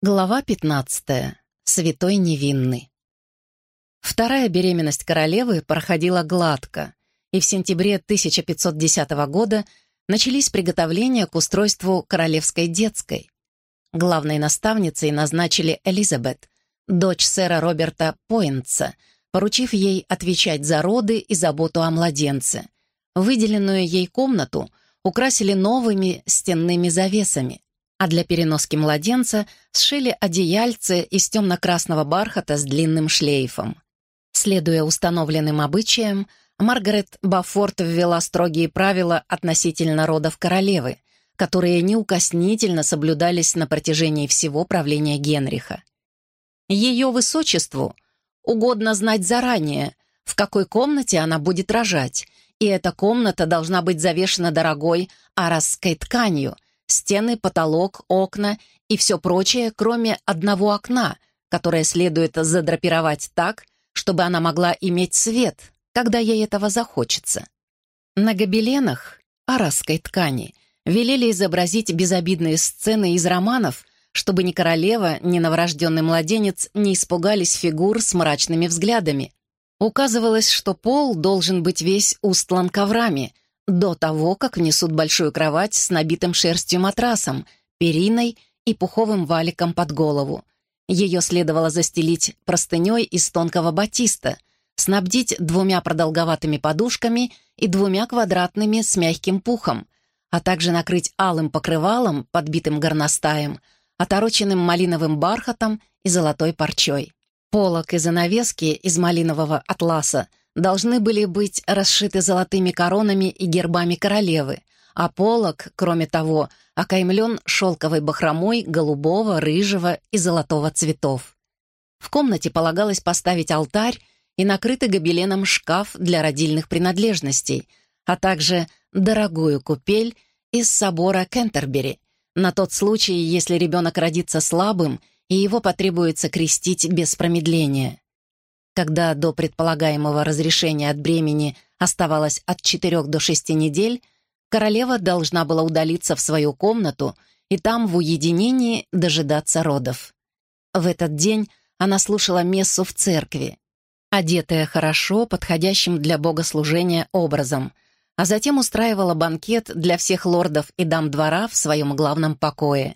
Глава 15. Святой невинный. Вторая беременность королевы проходила гладко, и в сентябре 1510 года начались приготовления к устройству королевской детской. Главной наставницей назначили Элизабет, дочь сэра Роберта Пойнтса, поручив ей отвечать за роды и заботу о младенце. Выделенную ей комнату украсили новыми стенными завесами, а для переноски младенца сшили одеяльце из темно-красного бархата с длинным шлейфом. Следуя установленным обычаям, Маргарет Бафорт ввела строгие правила относительно родов королевы, которые неукоснительно соблюдались на протяжении всего правления Генриха. Ее высочеству угодно знать заранее, в какой комнате она будет рожать, и эта комната должна быть завешена дорогой арасской тканью — стены, потолок, окна и все прочее, кроме одного окна, которое следует задрапировать так, чтобы она могла иметь свет, когда ей этого захочется. На гобеленах арасской ткани велели изобразить безобидные сцены из романов, чтобы ни королева, ни новорожденный младенец не испугались фигур с мрачными взглядами. Указывалось, что пол должен быть весь устлан коврами — до того, как внесут большую кровать с набитым шерстью матрасом, периной и пуховым валиком под голову. Ее следовало застелить простыней из тонкого батиста, снабдить двумя продолговатыми подушками и двумя квадратными с мягким пухом, а также накрыть алым покрывалом, подбитым горностаем, отороченным малиновым бархатом и золотой парчой. Полок и занавески из малинового атласа должны были быть расшиты золотыми коронами и гербами королевы, а полог, кроме того, окаймлен шелковой бахромой голубого, рыжего и золотого цветов. В комнате полагалось поставить алтарь и накрытый гобеленом шкаф для родильных принадлежностей, а также дорогую купель из собора Кентербери, на тот случай, если ребенок родится слабым и его потребуется крестить без промедления. Когда до предполагаемого разрешения от бремени оставалось от 4 до 6 недель, королева должна была удалиться в свою комнату и там в уединении дожидаться родов. В этот день она слушала мессу в церкви, одетая хорошо, подходящим для богослужения образом, а затем устраивала банкет для всех лордов и дам двора в своем главном покое.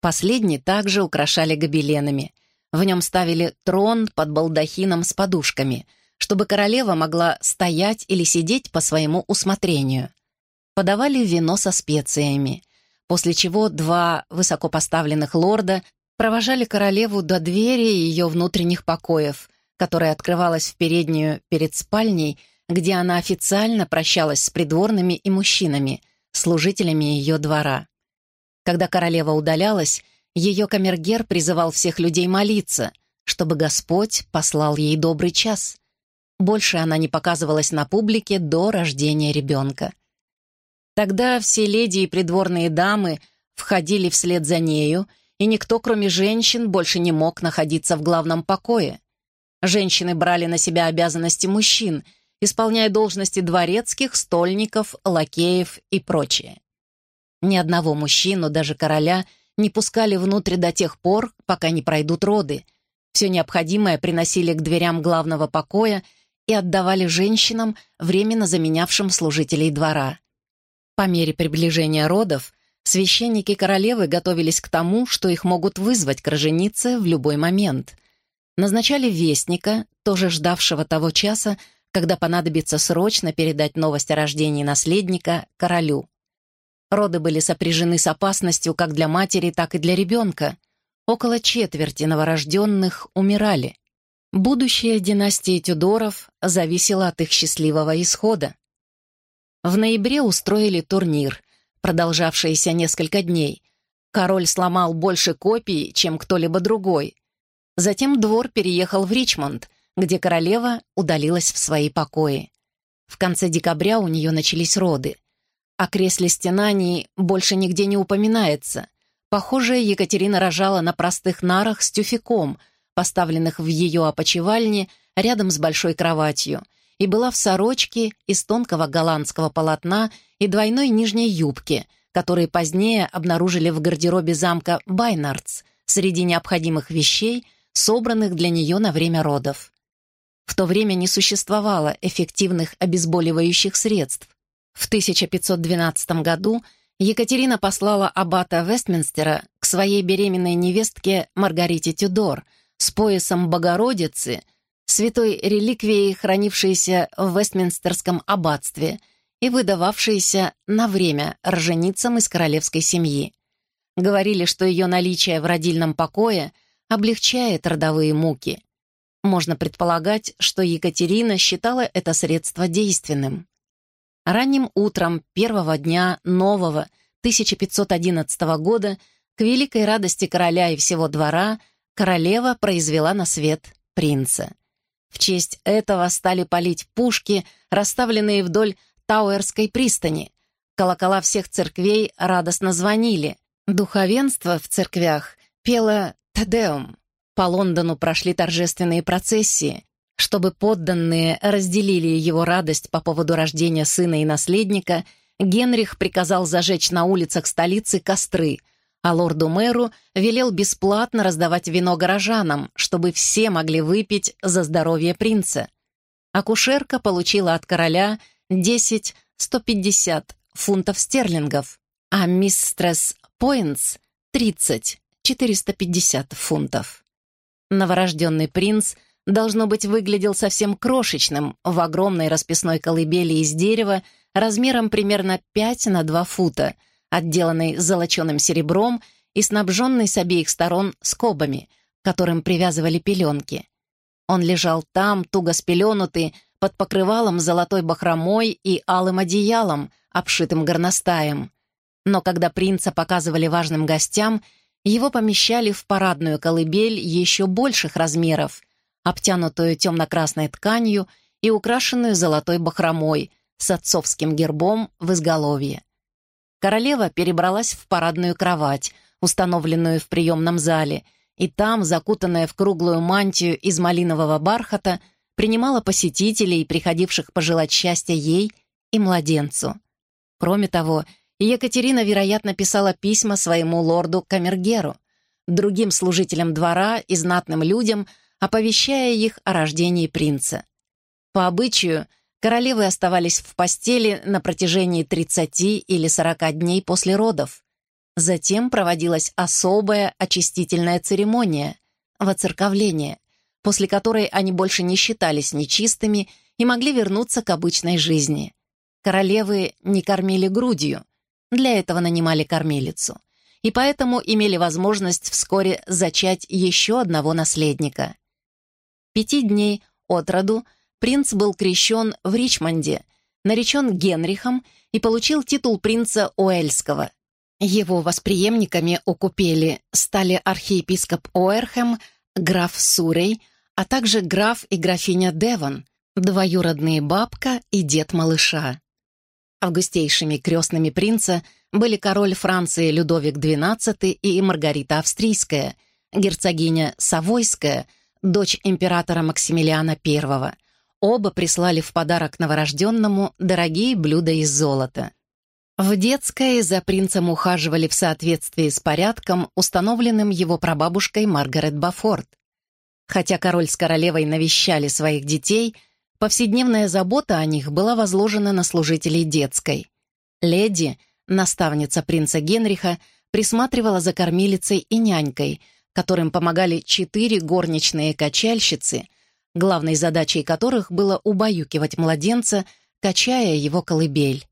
Последние также украшали гобеленами — в нем ставили трон под балдахином с подушками, чтобы королева могла стоять или сидеть по своему усмотрению. Подавали вино со специями, после чего два высокопоставленных лорда провожали королеву до двери ее внутренних покоев, которая открывалась в переднюю перед спальней, где она официально прощалась с придворными и мужчинами, служителями ее двора. Когда королева удалялась, ее камергер призывал всех людей молиться, чтобы Господь послал ей добрый час. Больше она не показывалась на публике до рождения ребенка. Тогда все леди и придворные дамы входили вслед за нею, и никто, кроме женщин, больше не мог находиться в главном покое. Женщины брали на себя обязанности мужчин, исполняя должности дворецких, стольников, лакеев и прочее. Ни одного мужчину, даже короля, не пускали внутрь до тех пор, пока не пройдут роды. Все необходимое приносили к дверям главного покоя и отдавали женщинам, временно заменявшим служителей двора. По мере приближения родов священники королевы готовились к тому, что их могут вызвать к роженице в любой момент. Назначали вестника, тоже ждавшего того часа, когда понадобится срочно передать новость о рождении наследника королю. Роды были сопряжены с опасностью как для матери, так и для ребенка. Около четверти новорожденных умирали. Будущее династии Тюдоров зависело от их счастливого исхода. В ноябре устроили турнир, продолжавшийся несколько дней. Король сломал больше копий, чем кто-либо другой. Затем двор переехал в Ричмонд, где королева удалилась в свои покои. В конце декабря у нее начались роды. О кресле стенаний больше нигде не упоминается. Похоже, Екатерина рожала на простых нарах с тюфяком, поставленных в ее опочивальне рядом с большой кроватью, и была в сорочке из тонкого голландского полотна и двойной нижней юбки, которые позднее обнаружили в гардеробе замка Байнардс, среди необходимых вещей, собранных для нее на время родов. В то время не существовало эффективных обезболивающих средств. В 1512 году Екатерина послала аббата Вестминстера к своей беременной невестке Маргарите Тюдор с поясом Богородицы, святой реликвией, хранившейся в Вестминстерском аббатстве и выдававшейся на время роженицам из королевской семьи. Говорили, что ее наличие в родильном покое облегчает родовые муки. Можно предполагать, что Екатерина считала это средство действенным. Ранним утром первого дня нового 1511 года к великой радости короля и всего двора королева произвела на свет принца. В честь этого стали палить пушки, расставленные вдоль Тауэрской пристани. Колокола всех церквей радостно звонили. Духовенство в церквях пело «Тедеум». По Лондону прошли торжественные процессии. Чтобы подданные разделили его радость по поводу рождения сына и наследника, Генрих приказал зажечь на улицах столицы костры, а лорду-мэру велел бесплатно раздавать вино горожанам, чтобы все могли выпить за здоровье принца. Акушерка получила от короля 10-150 фунтов стерлингов, а мистресс Пойнтс — 30-450 фунтов. Новорожденный принц — должно быть, выглядел совсем крошечным в огромной расписной колыбели из дерева размером примерно 5 на 2 фута, отделанной золоченым серебром и снабженной с обеих сторон скобами, к которым привязывали пеленки. Он лежал там, туго спеленутый, под покрывалом золотой бахромой и алым одеялом, обшитым горностаем. Но когда принца показывали важным гостям, его помещали в парадную колыбель еще больших размеров — обтянутую темно-красной тканью и украшенную золотой бахромой с отцовским гербом в изголовье. Королева перебралась в парадную кровать, установленную в приемном зале, и там, закутанная в круглую мантию из малинового бархата, принимала посетителей, приходивших пожелать счастья ей и младенцу. Кроме того, Екатерина, вероятно, писала письма своему лорду Камергеру, другим служителям двора и знатным людям, оповещая их о рождении принца. По обычаю, королевы оставались в постели на протяжении 30 или 40 дней после родов. Затем проводилась особая очистительная церемония — воцерковление, после которой они больше не считались нечистыми и могли вернуться к обычной жизни. Королевы не кормили грудью, для этого нанимали кормилицу, и поэтому имели возможность вскоре зачать еще одного наследника пяти дней от роду принц был крещен в Ричмонде, наречен Генрихом и получил титул принца Уэльского. Его восприемниками у купели стали архиепископ Оэрхэм, граф Сурей, а также граф и графиня Девон, двоюродные бабка и дед малыша. Августейшими крестными принца были король Франции Людовик XII и Маргарита Австрийская, герцогиня Савойская – дочь императора Максимилиана I. Оба прислали в подарок новорожденному дорогие блюда из золота. В детской за принцем ухаживали в соответствии с порядком, установленным его прабабушкой Маргарет Бафорд. Хотя король с королевой навещали своих детей, повседневная забота о них была возложена на служителей детской. Леди, наставница принца Генриха, присматривала за кормилицей и нянькой, которым помогали четыре горничные качальщицы, главной задачей которых было убаюкивать младенца, качая его колыбель.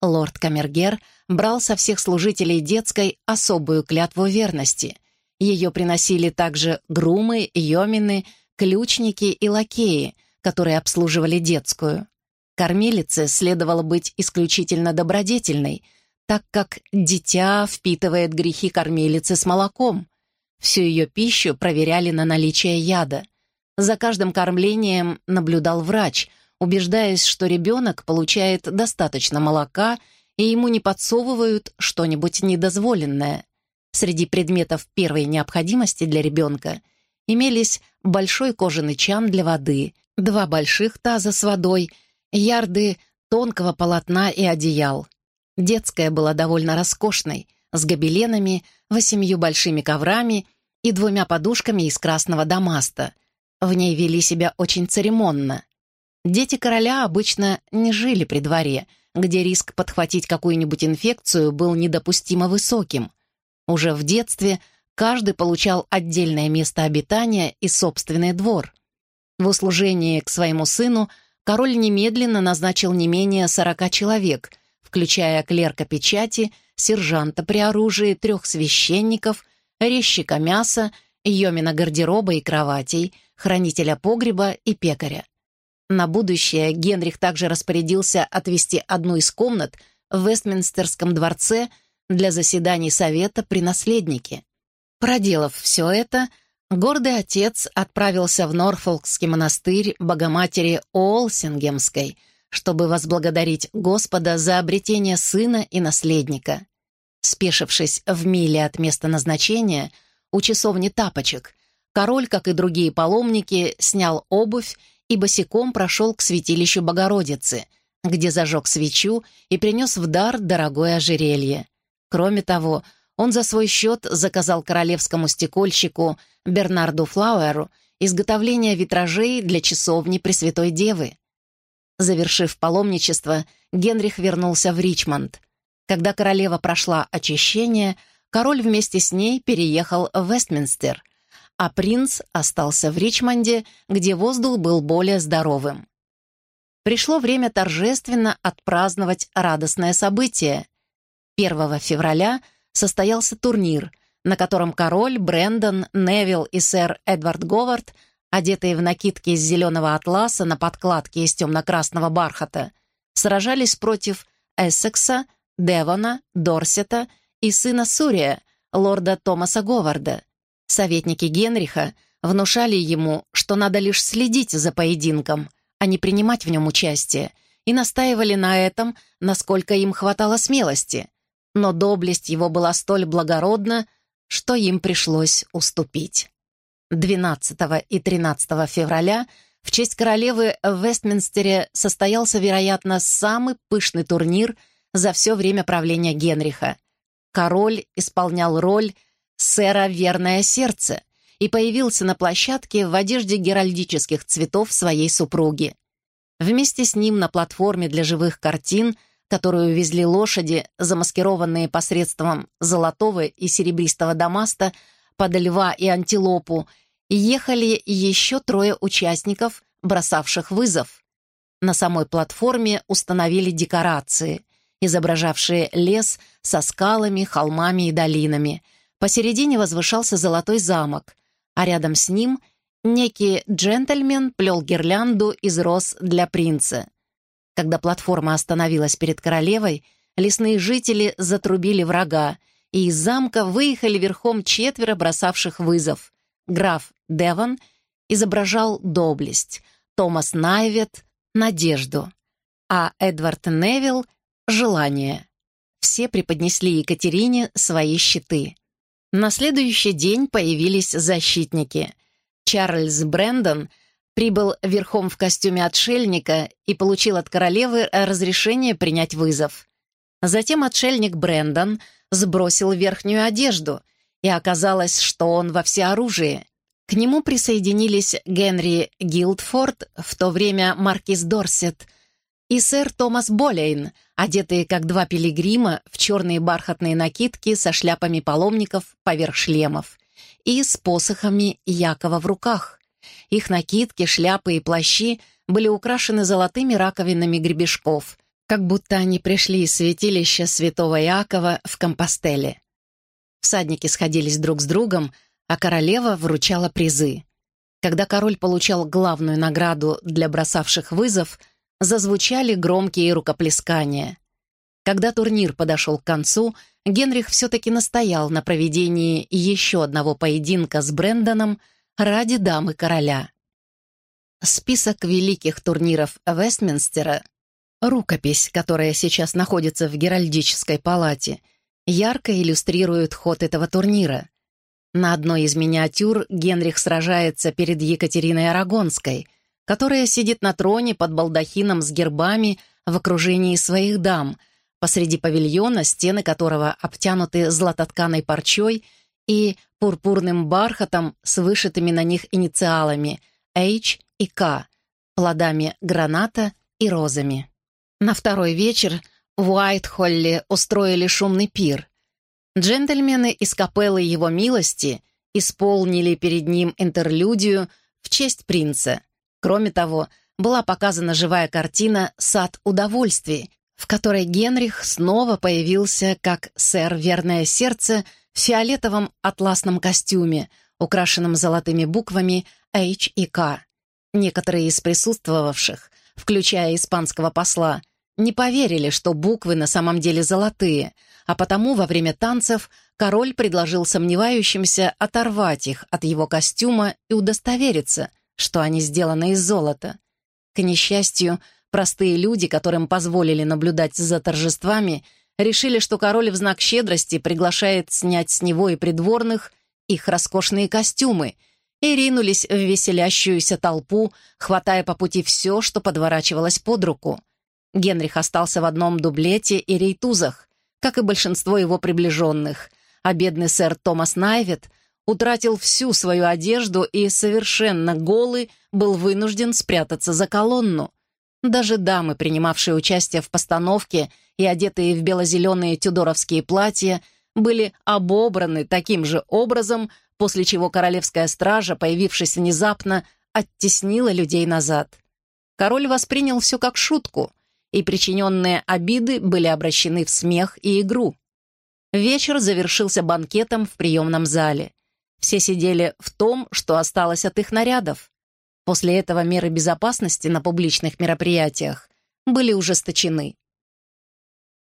Лорд Камергер брал со всех служителей детской особую клятву верности. Ее приносили также грумы, йомины, ключники и лакеи, которые обслуживали детскую. Кормилице следовало быть исключительно добродетельной, так как дитя впитывает грехи кормилицы с молоком, Всю ее пищу проверяли на наличие яда. За каждым кормлением наблюдал врач, убеждаясь, что ребенок получает достаточно молока и ему не подсовывают что-нибудь недозволенное. Среди предметов первой необходимости для ребенка имелись большой кожаный чан для воды, два больших таза с водой, ярды тонкого полотна и одеял. Детская была довольно роскошной, с гобеленами, восемью большими коврами и двумя подушками из красного дамаста. В ней вели себя очень церемонно. Дети короля обычно не жили при дворе, где риск подхватить какую-нибудь инфекцию был недопустимо высоким. Уже в детстве каждый получал отдельное место обитания и собственный двор. В услужении к своему сыну король немедленно назначил не менее сорока человек, включая клерка печати, сержанта при оружии, трех священников, резчика мяса, йомина гардероба и кроватей, хранителя погреба и пекаря. На будущее Генрих также распорядился отвести одну из комнат в Вестминстерском дворце для заседаний совета при наследнике. Проделав все это, гордый отец отправился в Норфолкский монастырь Богоматери Олсингемской, чтобы возблагодарить Господа за обретение сына и наследника. Спешившись в миле от места назначения, у часовни тапочек, король, как и другие паломники, снял обувь и босиком прошел к святилищу Богородицы, где зажег свечу и принес в дар дорогое ожерелье. Кроме того, он за свой счет заказал королевскому стекольщику Бернарду Флауэру изготовление витражей для часовни Пресвятой Девы. Завершив паломничество, Генрих вернулся в Ричмонд. Когда королева прошла очищение, король вместе с ней переехал в Вестминстер, а принц остался в Ричмонде, где воздух был более здоровым. Пришло время торжественно отпраздновать радостное событие. 1 февраля состоялся турнир, на котором король, Брэндон, Невилл и сэр Эдвард Говард, одетые в накидки из зеленого атласа на подкладке из темно-красного бархата, сражались против Эссекса, Девона, Дорсета и сына Сурия, лорда Томаса Говарда. Советники Генриха внушали ему, что надо лишь следить за поединком, а не принимать в нем участие, и настаивали на этом, насколько им хватало смелости но доблесть его была столь благородна, что им пришлось уступить. 12 и 13 февраля в честь королевы в Вестминстере состоялся, вероятно, самый пышный турнир за все время правления Генриха. Король исполнял роль сэра «Верное сердце» и появился на площадке в одежде геральдических цветов своей супруги. Вместе с ним на платформе для живых картин – которую везли лошади, замаскированные посредством золотого и серебристого дамаста под льва и антилопу, ехали еще трое участников, бросавших вызов. На самой платформе установили декорации, изображавшие лес со скалами, холмами и долинами. Посередине возвышался золотой замок, а рядом с ним некий джентльмен плел гирлянду из роз для принца. Когда платформа остановилась перед королевой, лесные жители затрубили врага, и из замка выехали верхом четверо бросавших вызов. Граф Девон изображал доблесть, Томас Найвет — надежду, а Эдвард Невилл — желание. Все преподнесли Екатерине свои щиты. На следующий день появились защитники. Чарльз Брэндон — прибыл верхом в костюме отшельника и получил от королевы разрешение принять вызов. Затем отшельник Брэндон сбросил верхнюю одежду, и оказалось, что он во всеоружии. К нему присоединились Генри Гилдфорд, в то время маркиз Дорсет, и сэр Томас Болейн, одетые как два пилигрима в черные бархатные накидки со шляпами паломников поверх шлемов и с посохами Якова в руках. Их накидки, шляпы и плащи были украшены золотыми раковинами гребешков, как будто они пришли из святилища святого Иакова в Компостеле. Всадники сходились друг с другом, а королева вручала призы. Когда король получал главную награду для бросавших вызов, зазвучали громкие рукоплескания. Когда турнир подошел к концу, Генрих все-таки настоял на проведении еще одного поединка с Брэндоном — ради дамы короля. Список великих турниров Вестминстера, рукопись, которая сейчас находится в Геральдической палате, ярко иллюстрирует ход этого турнира. На одной из миниатюр Генрих сражается перед Екатериной Арагонской, которая сидит на троне под балдахином с гербами в окружении своих дам, посреди павильона, стены которого обтянуты златотканой парчой и пурпурным бархатом с вышитыми на них инициалами H и K, плодами граната и розами. На второй вечер в Уайт-Холле устроили шумный пир. Джентльмены из капеллы его милости исполнили перед ним интерлюдию в честь принца. Кроме того, была показана живая картина «Сад удовольствий», в которой Генрих снова появился как сэр Верное Сердце в фиолетовом атласном костюме, украшенном золотыми буквами H и K. Некоторые из присутствовавших, включая испанского посла, не поверили, что буквы на самом деле золотые, а потому во время танцев король предложил сомневающимся оторвать их от его костюма и удостовериться, что они сделаны из золота. К несчастью, простые люди, которым позволили наблюдать за торжествами, решили, что король в знак щедрости приглашает снять с него и придворных их роскошные костюмы — и ринулись в веселящуюся толпу, хватая по пути все, что подворачивалось под руку. Генрих остался в одном дублете и рейтузах, как и большинство его приближенных, а бедный сэр Томас Найвет утратил всю свою одежду и совершенно голый был вынужден спрятаться за колонну. Даже дамы, принимавшие участие в постановке и одетые в бело-зеленые тюдоровские платья, были обобраны таким же образом, после чего королевская стража, появившись внезапно, оттеснила людей назад. Король воспринял все как шутку, и причиненные обиды были обращены в смех и игру. Вечер завершился банкетом в приемном зале. Все сидели в том, что осталось от их нарядов. После этого меры безопасности на публичных мероприятиях были ужесточены.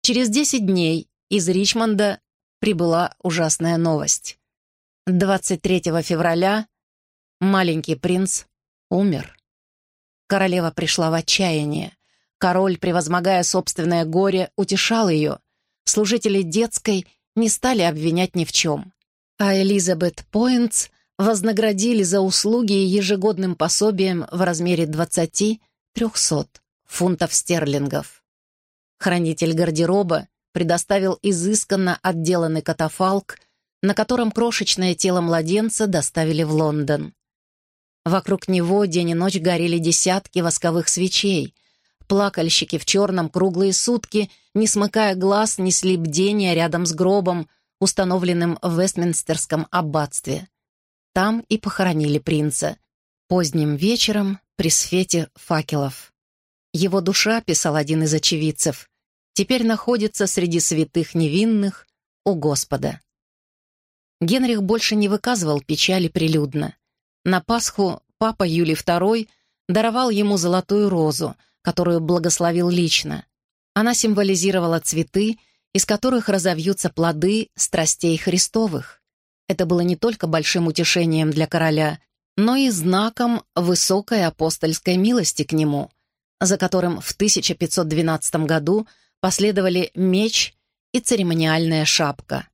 Через 10 дней из Ричмонда прибыла ужасная новость. 23 февраля маленький принц умер. Королева пришла в отчаяние. Король, превозмогая собственное горе, утешал ее. Служители детской не стали обвинять ни в чем. А Элизабет Пойнтс вознаградили за услуги ежегодным пособием в размере 20-300 фунтов стерлингов. Хранитель гардероба предоставил изысканно отделанный катафалк на котором крошечное тело младенца доставили в Лондон. Вокруг него день и ночь горели десятки восковых свечей. Плакальщики в черном круглые сутки, не смыкая глаз, несли бдение рядом с гробом, установленным в Вестминстерском аббатстве. Там и похоронили принца. Поздним вечером при свете факелов. Его душа, писал один из очевидцев, теперь находится среди святых невинных у Господа. Генрих больше не выказывал печали прилюдно. На Пасху папа Юлий II даровал ему золотую розу, которую благословил лично. Она символизировала цветы, из которых разовьются плоды страстей Христовых. Это было не только большим утешением для короля, но и знаком высокой апостольской милости к нему, за которым в 1512 году последовали меч и церемониальная шапка.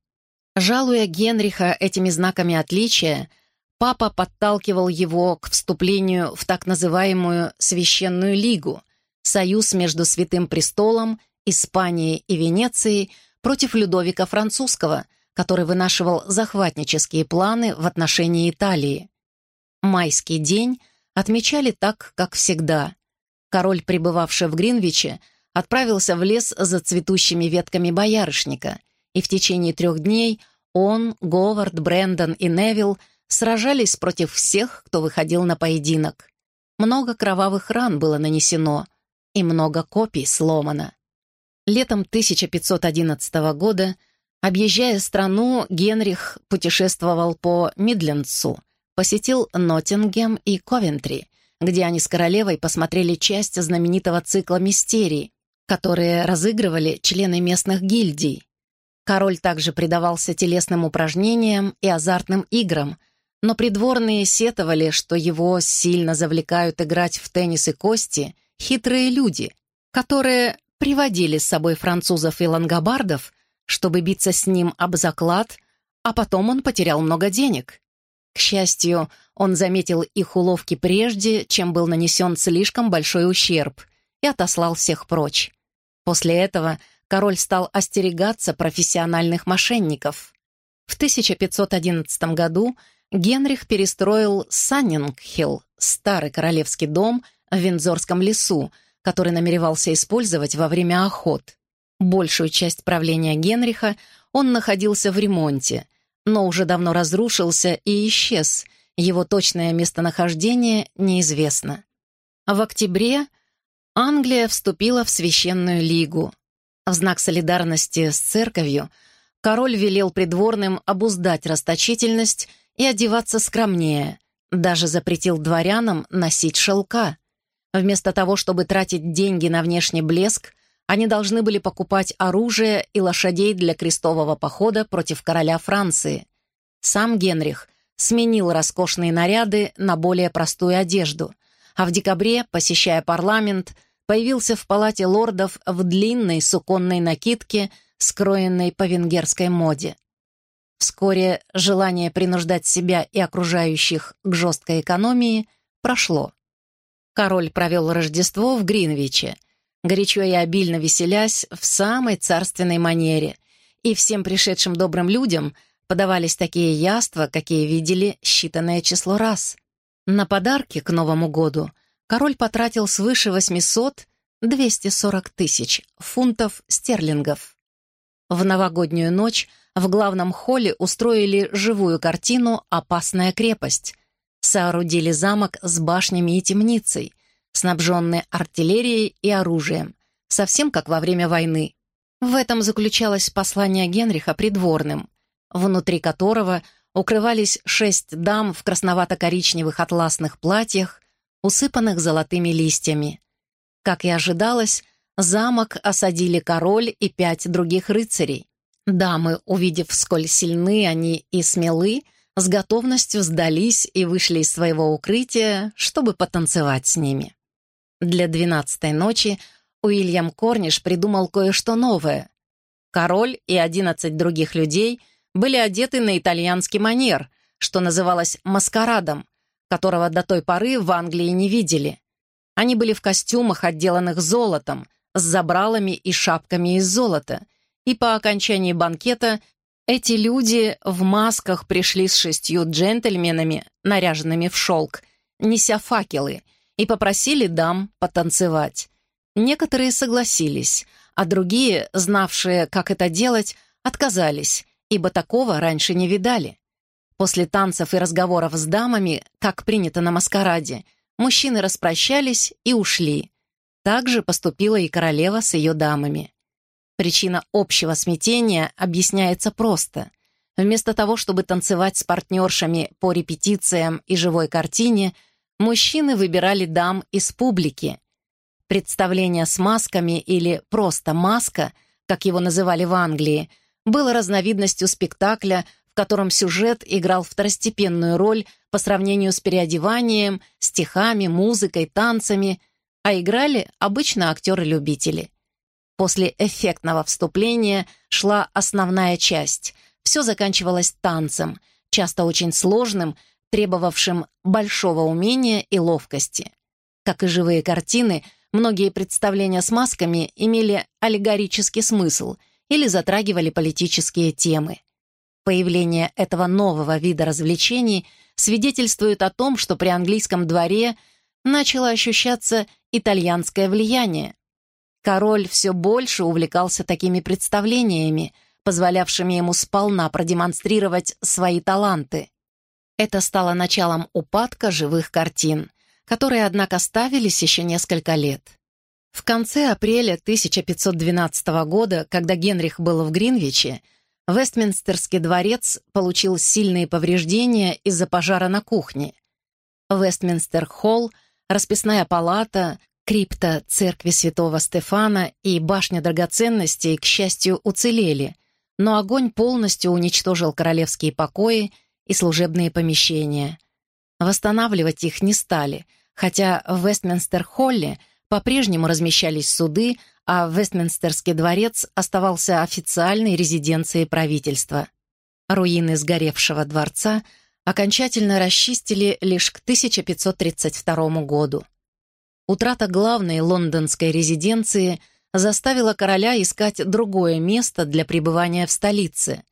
Жалуя Генриха этими знаками отличия, папа подталкивал его к вступлению в так называемую «Священную Лигу» — союз между Святым Престолом, Испанией и Венецией против Людовика Французского, который вынашивал захватнические планы в отношении Италии. Майский день отмечали так, как всегда. Король, пребывавший в Гринвиче, отправился в лес за цветущими ветками боярышника — и в течение трех дней он, Говард, Брэндон и Невилл сражались против всех, кто выходил на поединок. Много кровавых ран было нанесено, и много копий сломано. Летом 1511 года, объезжая страну, Генрих путешествовал по Мидлендсу, посетил Ноттингем и Ковентри, где они с королевой посмотрели часть знаменитого цикла «Мистерий», которые разыгрывали члены местных гильдий, Король также предавался телесным упражнениям и азартным играм, но придворные сетовали, что его сильно завлекают играть в теннис и кости хитрые люди, которые приводили с собой французов и лангобардов, чтобы биться с ним об заклад, а потом он потерял много денег. К счастью, он заметил их уловки прежде, чем был нанесен слишком большой ущерб, и отослал всех прочь. После этого король стал остерегаться профессиональных мошенников. В 1511 году Генрих перестроил Саннингхилл, старый королевский дом в Виндзорском лесу, который намеревался использовать во время охот. Большую часть правления Генриха он находился в ремонте, но уже давно разрушился и исчез, его точное местонахождение неизвестно. В октябре Англия вступила в Священную Лигу. В знак солидарности с церковью король велел придворным обуздать расточительность и одеваться скромнее, даже запретил дворянам носить шелка. Вместо того, чтобы тратить деньги на внешний блеск, они должны были покупать оружие и лошадей для крестового похода против короля Франции. Сам Генрих сменил роскошные наряды на более простую одежду, а в декабре, посещая парламент, появился в палате лордов в длинной суконной накидке, скроенной по венгерской моде. Вскоре желание принуждать себя и окружающих к жесткой экономии прошло. Король провел Рождество в Гринвиче, горячо и обильно веселясь в самой царственной манере, и всем пришедшим добрым людям подавались такие яства, какие видели считанное число раз. На подарки к Новому году король потратил свыше 800 240 тысяч фунтов стерлингов. В новогоднюю ночь в главном холле устроили живую картину «Опасная крепость», соорудили замок с башнями и темницей, снабженный артиллерией и оружием, совсем как во время войны. В этом заключалось послание Генриха придворным, внутри которого укрывались шесть дам в красновато-коричневых атласных платьях, усыпанных золотыми листьями. Как и ожидалось, замок осадили король и пять других рыцарей. Дамы, увидев, сколь сильны они и смелы, с готовностью сдались и вышли из своего укрытия, чтобы потанцевать с ними. Для двенадцатой ночи Уильям Корниш придумал кое-что новое. Король и одиннадцать других людей были одеты на итальянский манер, что называлось маскарадом, которого до той поры в Англии не видели. Они были в костюмах, отделанных золотом, с забралами и шапками из золота, и по окончании банкета эти люди в масках пришли с шестью джентльменами, наряженными в шелк, неся факелы, и попросили дам потанцевать. Некоторые согласились, а другие, знавшие, как это делать, отказались, ибо такого раньше не видали. После танцев и разговоров с дамами, как принято на маскараде, мужчины распрощались и ушли. Так же поступила и королева с ее дамами. Причина общего смятения объясняется просто. Вместо того, чтобы танцевать с партнершами по репетициям и живой картине, мужчины выбирали дам из публики. Представление с масками или просто маска, как его называли в Англии, было разновидностью спектакля, в котором сюжет играл второстепенную роль по сравнению с переодеванием, стихами, музыкой, танцами, а играли обычно актеры-любители. После эффектного вступления шла основная часть. Все заканчивалось танцем, часто очень сложным, требовавшим большого умения и ловкости. Как и живые картины, многие представления с масками имели аллегорический смысл или затрагивали политические темы. Появление этого нового вида развлечений свидетельствует о том, что при английском дворе начало ощущаться итальянское влияние, Король все больше увлекался такими представлениями, позволявшими ему сполна продемонстрировать свои таланты. Это стало началом упадка живых картин, которые, однако, ставились еще несколько лет. В конце апреля 1512 года, когда Генрих был в Гринвиче, Вестминстерский дворец получил сильные повреждения из-за пожара на кухне. Вестминстер-холл, расписная палата, Крипта церкви святого Стефана и башня драгоценностей, к счастью, уцелели, но огонь полностью уничтожил королевские покои и служебные помещения. Восстанавливать их не стали, хотя в Вестминстер-холле по-прежнему размещались суды, а Вестминстерский дворец оставался официальной резиденцией правительства. Руины сгоревшего дворца окончательно расчистили лишь к 1532 году. Утрата главной лондонской резиденции заставила короля искать другое место для пребывания в столице.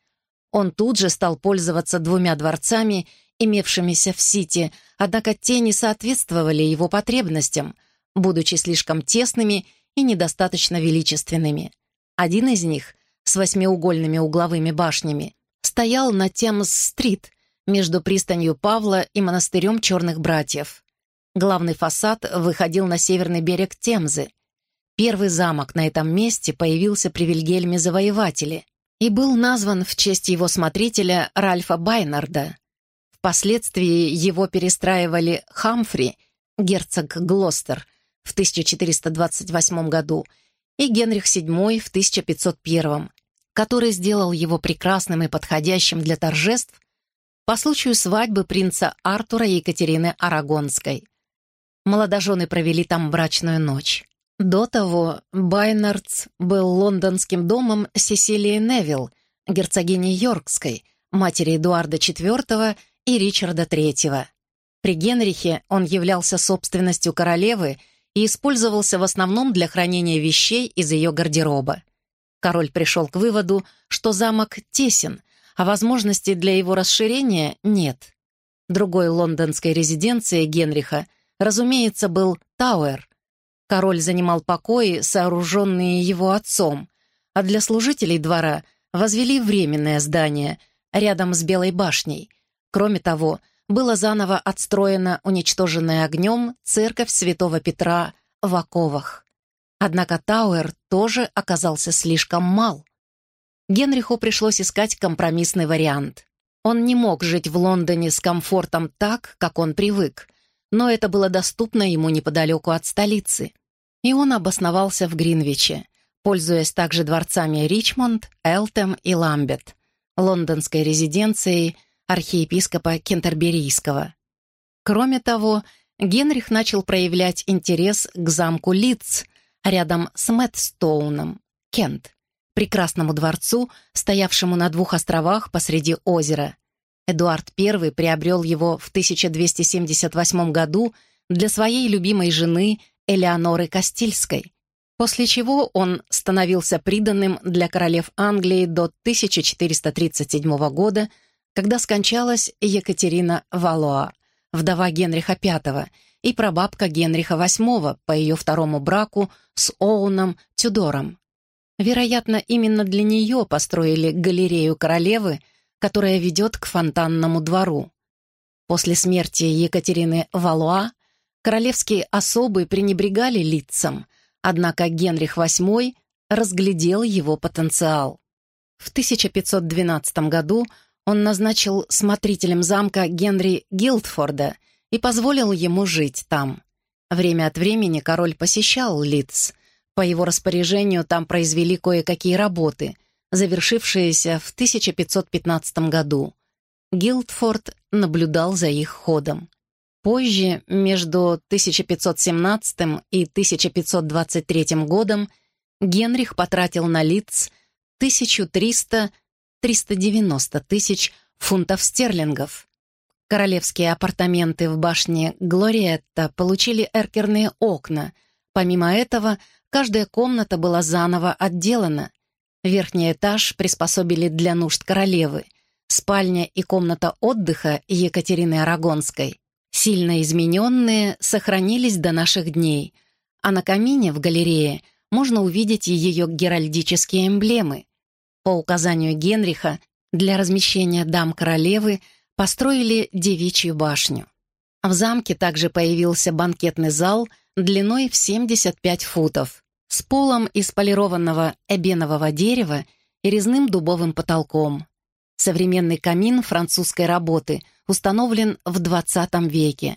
Он тут же стал пользоваться двумя дворцами, имевшимися в Сити, однако те не соответствовали его потребностям, будучи слишком тесными и недостаточно величественными. Один из них, с восьмиугольными угловыми башнями, стоял на Темс-стрит, между пристанью Павла и монастырем Черных Братьев. Главный фасад выходил на северный берег Темзы. Первый замок на этом месте появился при Вильгельме Завоевателе и был назван в честь его смотрителя Ральфа Байнарда. Впоследствии его перестраивали Хамфри, герцог Глостер, в 1428 году, и Генрих VII в 1501, который сделал его прекрасным и подходящим для торжеств по случаю свадьбы принца Артура и Екатерины Арагонской. Молодожены провели там брачную ночь. До того Байнардс был лондонским домом Сесилии Невилл, герцогини Йоркской, матери Эдуарда IV и Ричарда III. При Генрихе он являлся собственностью королевы и использовался в основном для хранения вещей из ее гардероба. Король пришел к выводу, что замок тесен, а возможностей для его расширения нет. Другой лондонской резиденцией Генриха, разумеется, был Тауэр. Король занимал покои, сооруженные его отцом, а для служителей двора возвели временное здание рядом с Белой башней. Кроме того, было заново отстроена уничтоженная огнем церковь святого Петра в Оковах. Однако Тауэр тоже оказался слишком мал. Генриху пришлось искать компромиссный вариант. Он не мог жить в Лондоне с комфортом так, как он привык, но это было доступно ему неподалеку от столицы. И он обосновался в Гринвиче, пользуясь также дворцами Ричмонд, Элтем и Ламбет, лондонской резиденцией архиепископа Кентерберийского. Кроме того, Генрих начал проявлять интерес к замку Лидс – рядом с Мэтстоуном, Кент, прекрасному дворцу, стоявшему на двух островах посреди озера. Эдуард I приобрел его в 1278 году для своей любимой жены Элеоноры Кастильской, после чего он становился приданным для королев Англии до 1437 года, когда скончалась Екатерина Валуа, вдова Генриха V, и прабабка Генриха VIII по ее второму браку с Оуном Тюдором. Вероятно, именно для нее построили галерею королевы, которая ведет к фонтанному двору. После смерти Екатерины Валуа королевские особы пренебрегали лицам, однако Генрих VIII разглядел его потенциал. В 1512 году он назначил смотрителем замка Генри Гилдфорда и позволил ему жить там. Время от времени король посещал Лидс. По его распоряжению там произвели кое-какие работы, завершившиеся в 1515 году. Гилдфорд наблюдал за их ходом. Позже, между 1517 и 1523 годом, Генрих потратил на Лидс 1300-390 тысяч фунтов стерлингов. Королевские апартаменты в башне Глориетта получили эркерные окна. Помимо этого, каждая комната была заново отделана. Верхний этаж приспособили для нужд королевы. Спальня и комната отдыха Екатерины Арагонской, сильно измененные, сохранились до наших дней, а на камине в галерее можно увидеть ее геральдические эмблемы. По указанию Генриха, для размещения дам королевы – построили девичью башню. В замке также появился банкетный зал длиной в 75 футов, с полом из полированного эбенового дерева и резным дубовым потолком. Современный камин французской работы установлен в 20 веке.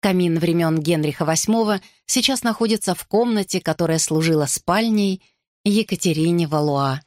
Камин времен Генриха VIII сейчас находится в комнате, которая служила спальней Екатерине Валуа.